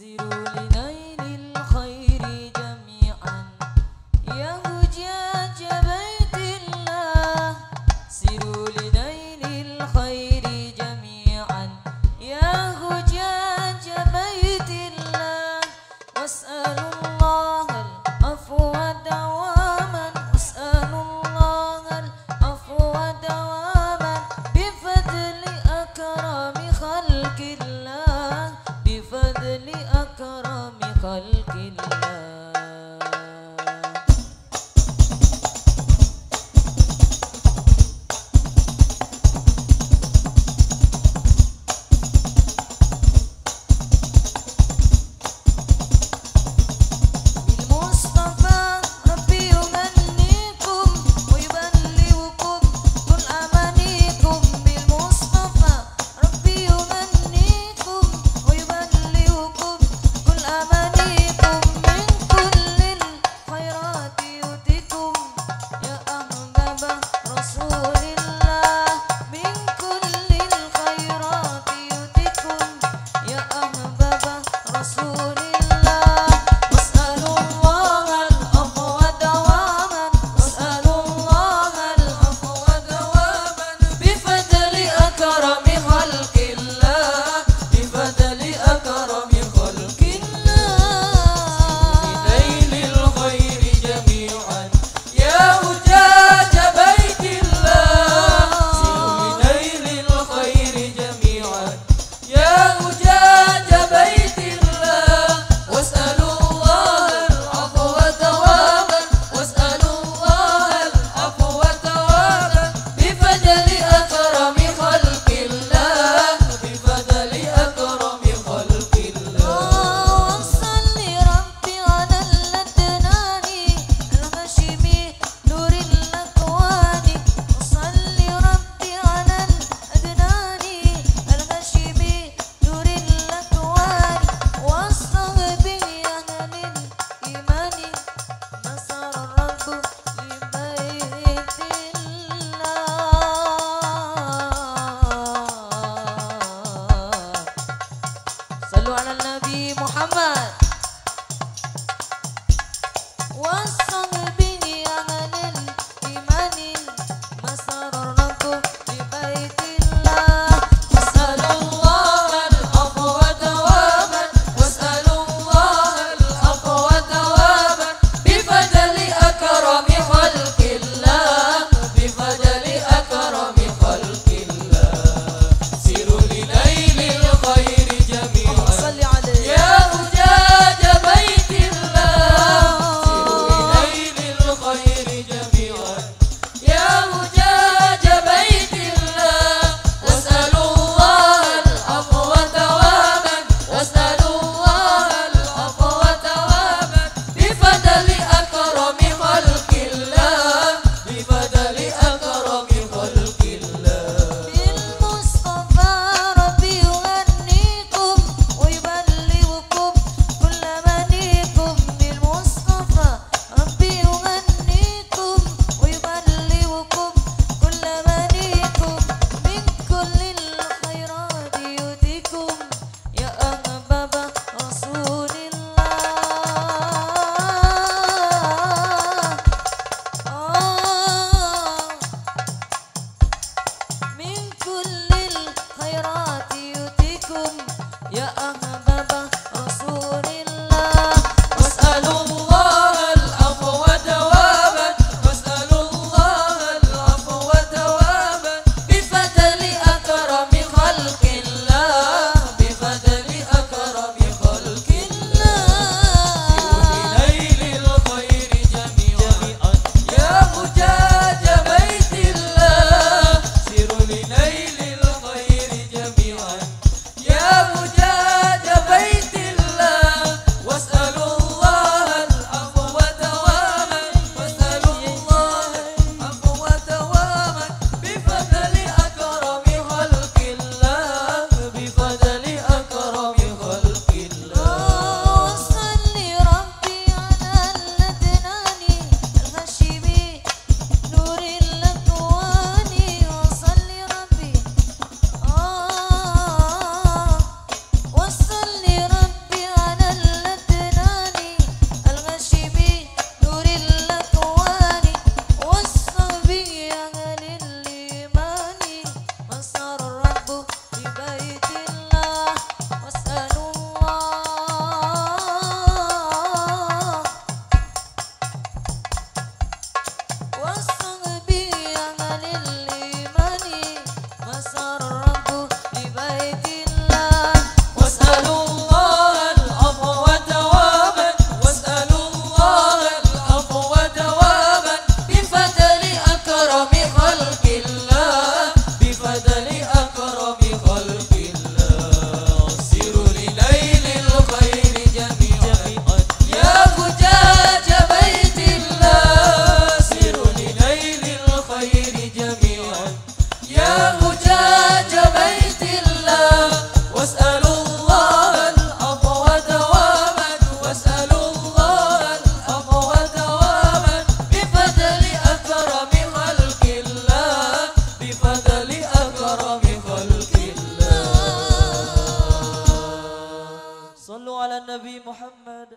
Cirulina. كل يا مجاج بيت الله واسأل الله العفو دواما واسأل الله العفو دواما بفضل أكرم خلق الله بفضل أكرم خلق الله. صلوا على النبي محمد.